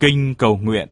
Kinh cầu nguyện.